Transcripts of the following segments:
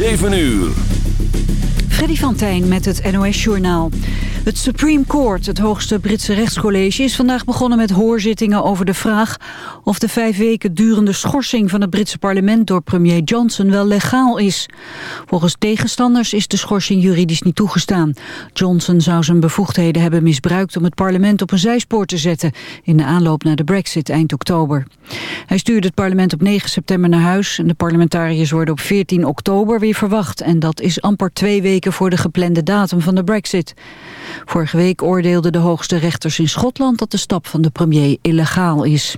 7 uur. Freddy van Tijn met het NOS-journaal. Het Supreme Court, het hoogste Britse rechtscollege... is vandaag begonnen met hoorzittingen over de vraag... of de vijf weken durende schorsing van het Britse parlement... door premier Johnson wel legaal is. Volgens tegenstanders is de schorsing juridisch niet toegestaan. Johnson zou zijn bevoegdheden hebben misbruikt... om het parlement op een zijspoor te zetten... in de aanloop naar de brexit eind oktober. Hij stuurde het parlement op 9 september naar huis... en de parlementariërs worden op 14 oktober weer verwacht. En dat is amper twee weken voor de geplande datum van de brexit. Vorige week oordeelden de hoogste rechters in Schotland dat de stap van de premier illegaal is.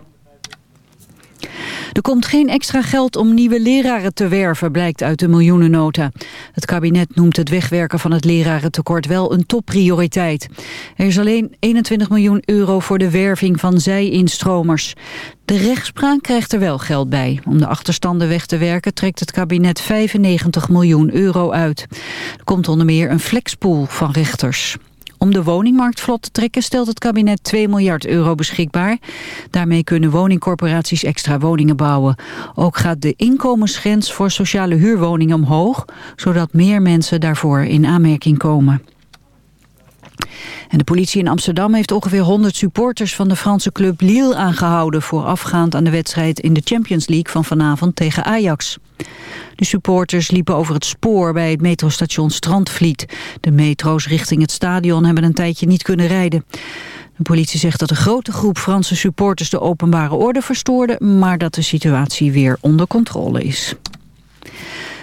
Er komt geen extra geld om nieuwe leraren te werven, blijkt uit de miljoenennota. Het kabinet noemt het wegwerken van het lerarentekort wel een topprioriteit. Er is alleen 21 miljoen euro voor de werving van zij-instromers. De rechtspraak krijgt er wel geld bij. Om de achterstanden weg te werken trekt het kabinet 95 miljoen euro uit. Er komt onder meer een flexpool van rechters. Om de woningmarkt vlot te trekken stelt het kabinet 2 miljard euro beschikbaar. Daarmee kunnen woningcorporaties extra woningen bouwen. Ook gaat de inkomensgrens voor sociale huurwoningen omhoog... zodat meer mensen daarvoor in aanmerking komen. En de politie in Amsterdam heeft ongeveer 100 supporters van de Franse club Lille aangehouden... voorafgaand aan de wedstrijd in de Champions League van vanavond tegen Ajax. De supporters liepen over het spoor bij het metrostation Strandvliet. De metro's richting het stadion hebben een tijdje niet kunnen rijden. De politie zegt dat een grote groep Franse supporters de openbare orde verstoorde... maar dat de situatie weer onder controle is.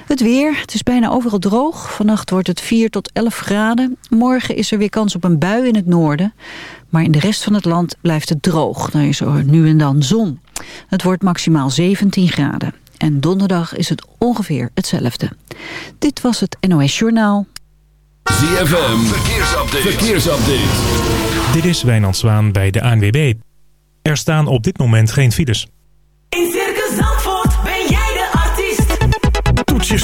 Het weer, het is bijna overal droog. Vannacht wordt het 4 tot 11 graden. Morgen is er weer kans op een bui in het noorden. Maar in de rest van het land blijft het droog. Dan is er nu en dan zon. Het wordt maximaal 17 graden. En donderdag is het ongeveer hetzelfde. Dit was het NOS Journaal. ZFM, verkeersupdate. verkeersupdate. Dit is Wijnand Zwaan bij de ANWB. Er staan op dit moment geen files.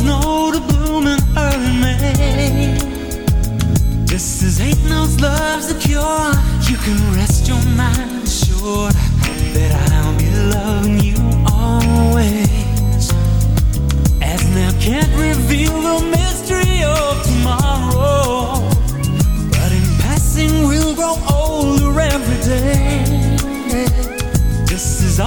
snow to bloom early May. Ain't no love's a cure, you can rest your mind assured that I'll be loving you always. As now can't reveal the mystery of tomorrow, but in passing we'll grow older every day. This is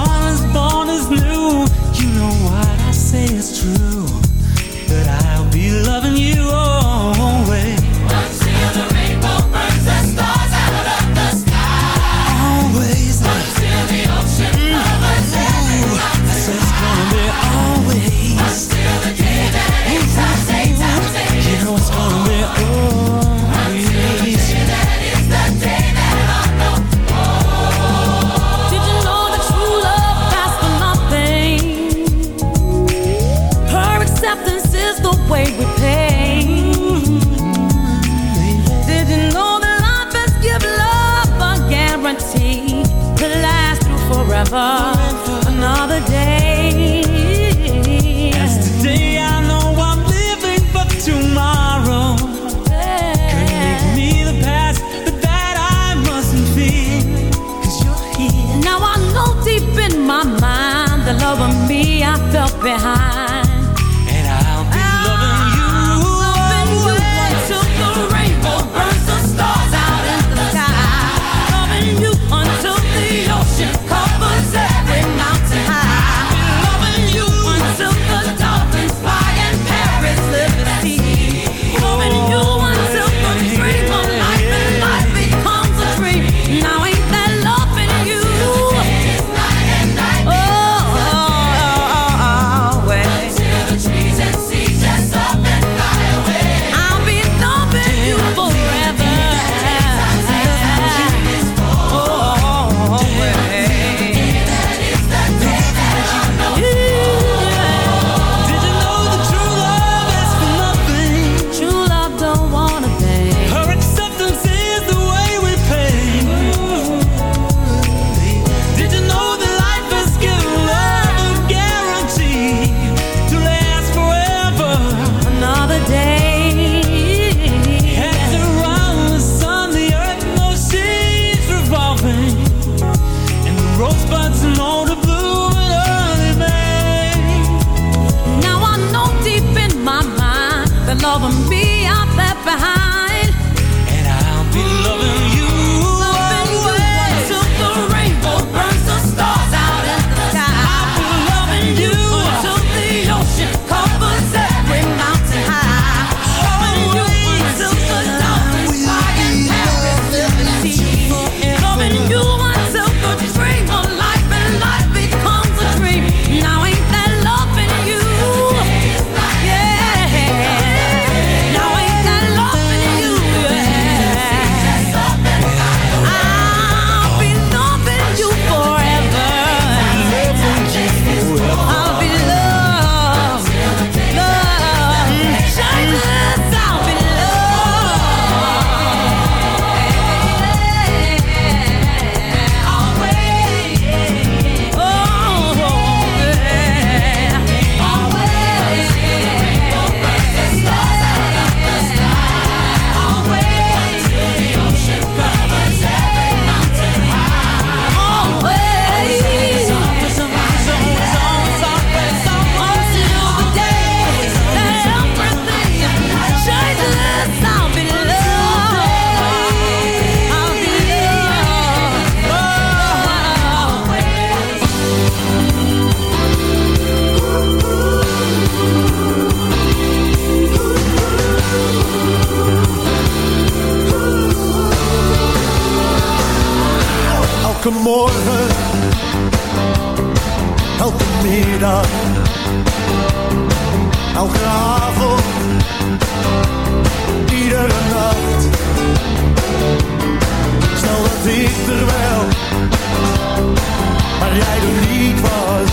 er niet was,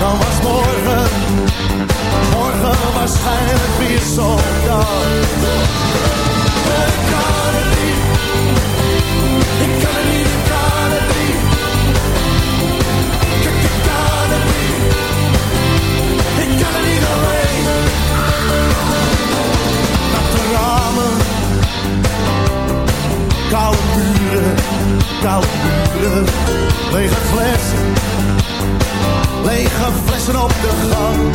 dan waarschijnlijk weer zo'n dag. Koude buren. Lege flessen, lege flessen op de gang.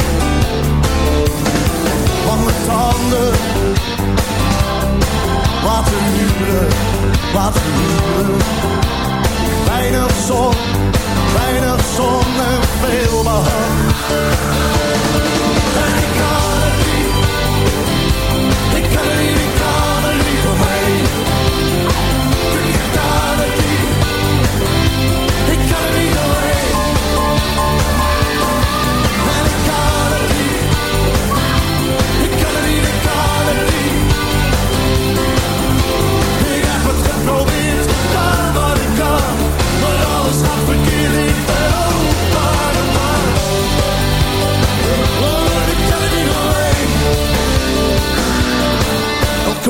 Lange tanden, wat huren, wat huren. Weinig zon, weinig zon en veel behang. En ik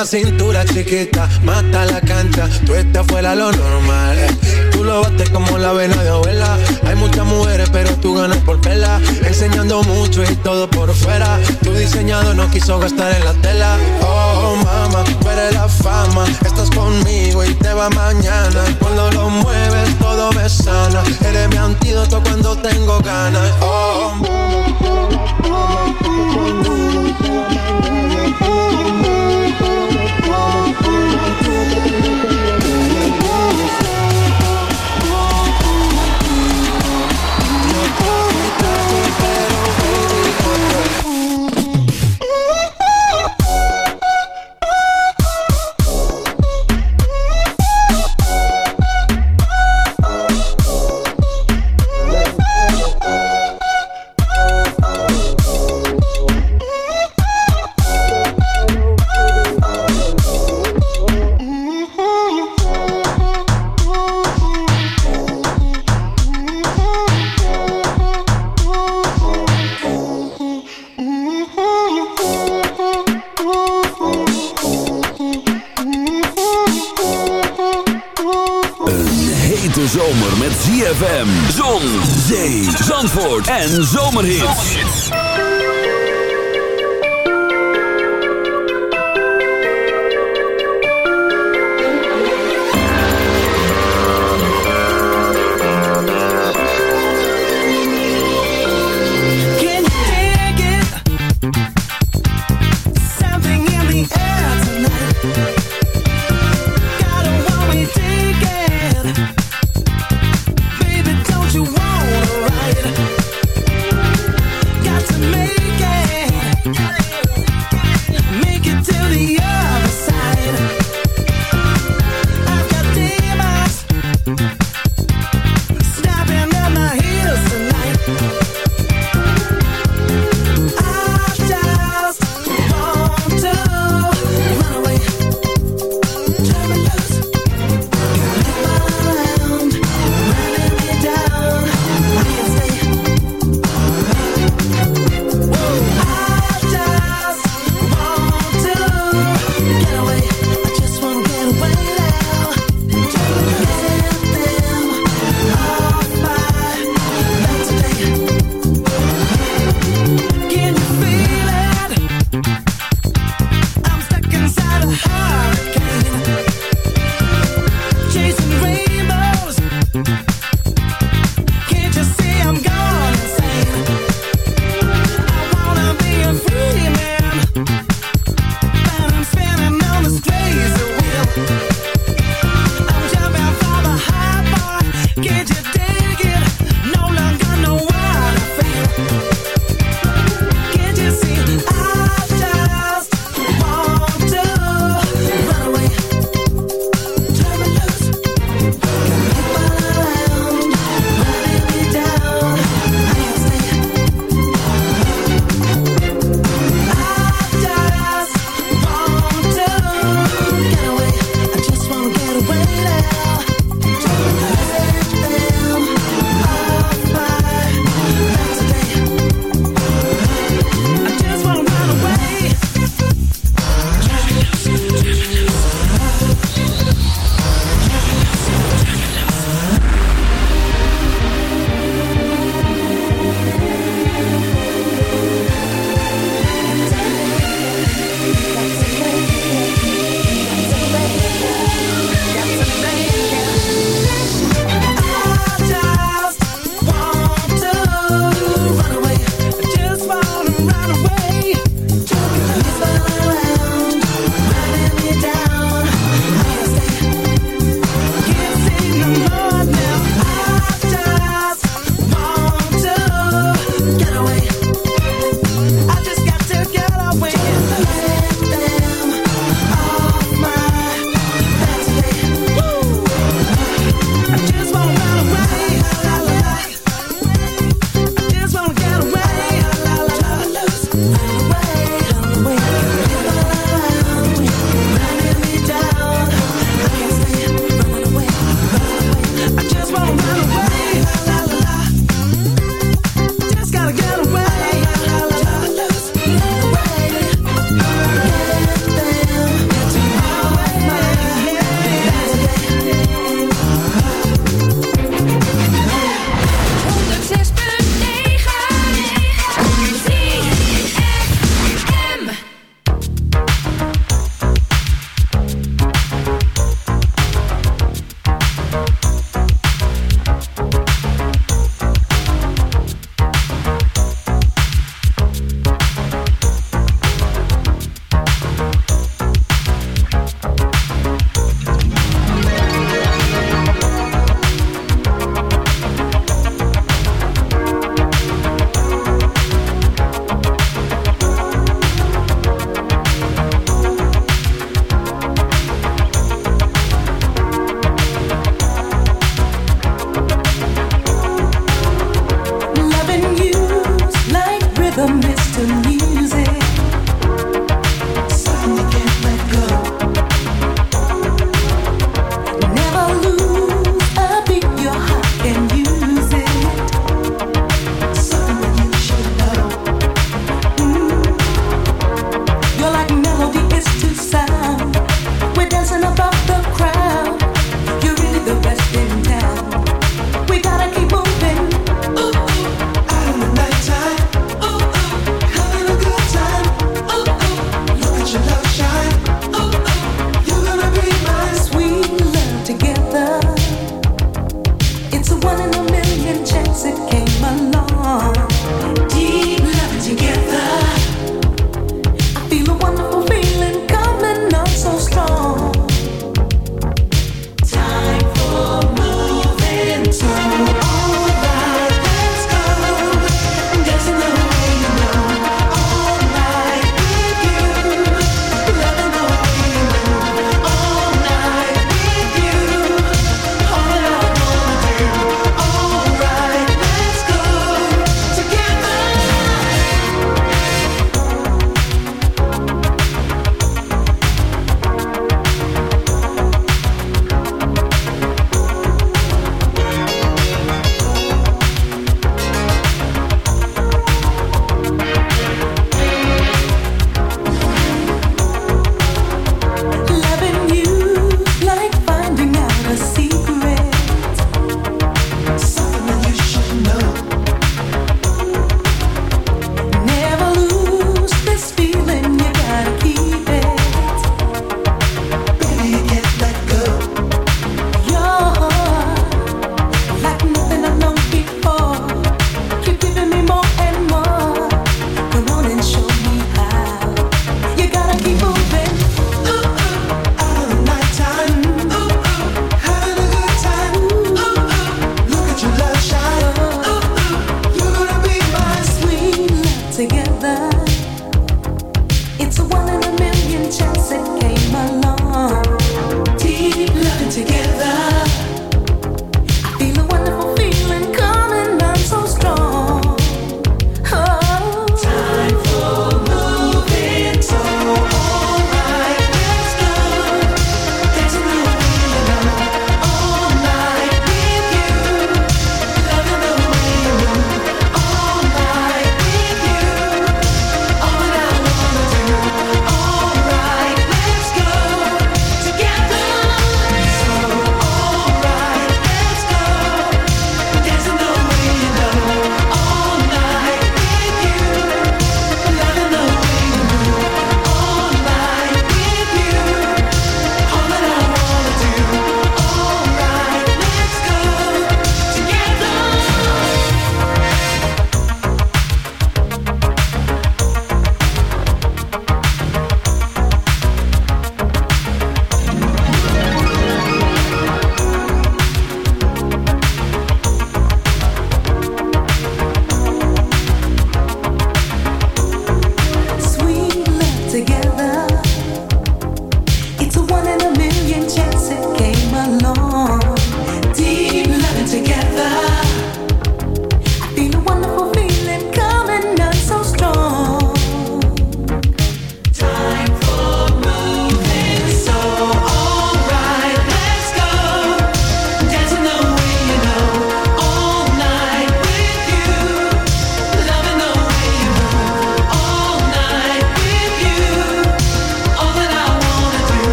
hacen en zomerhits. the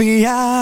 mirada,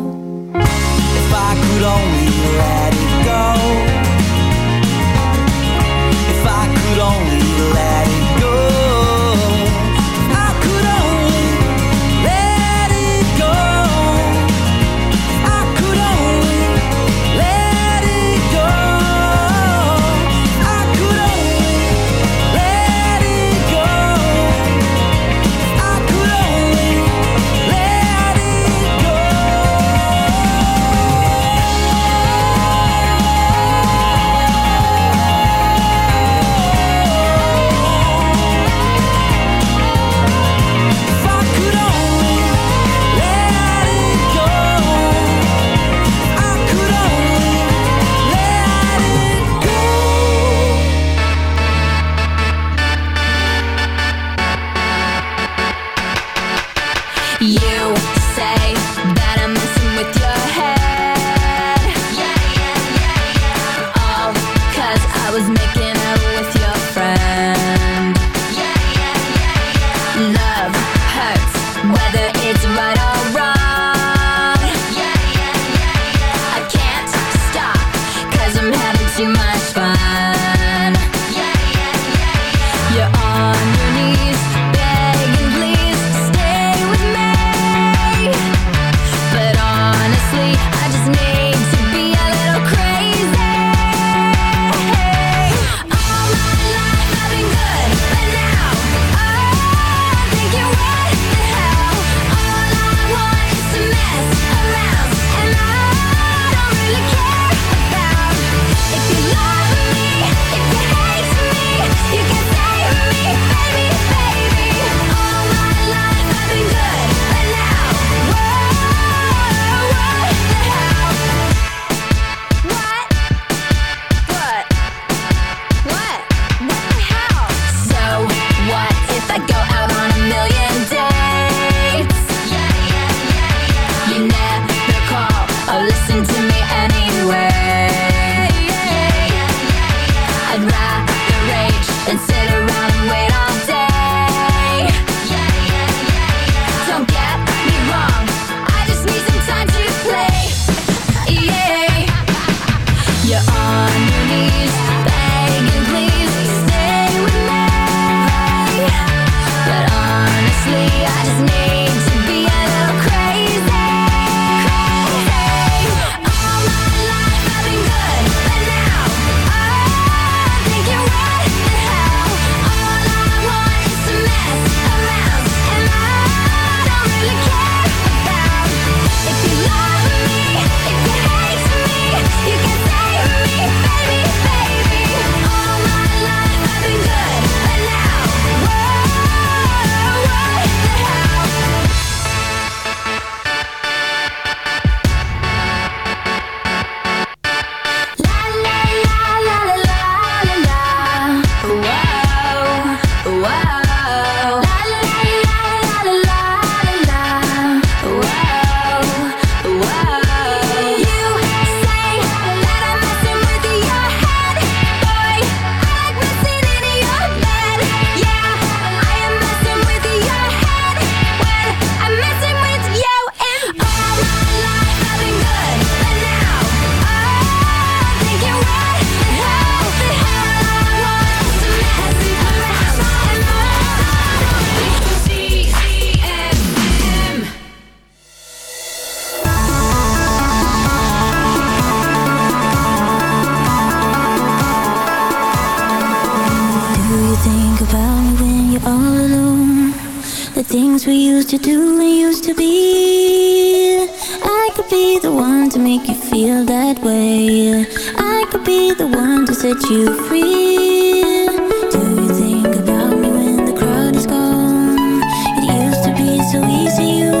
about me when you're all alone. The things we used to do and used to be. I could be the one to make you feel that way. I could be the one to set you free. Do you think about me when the crowd is gone? It used to be so easy.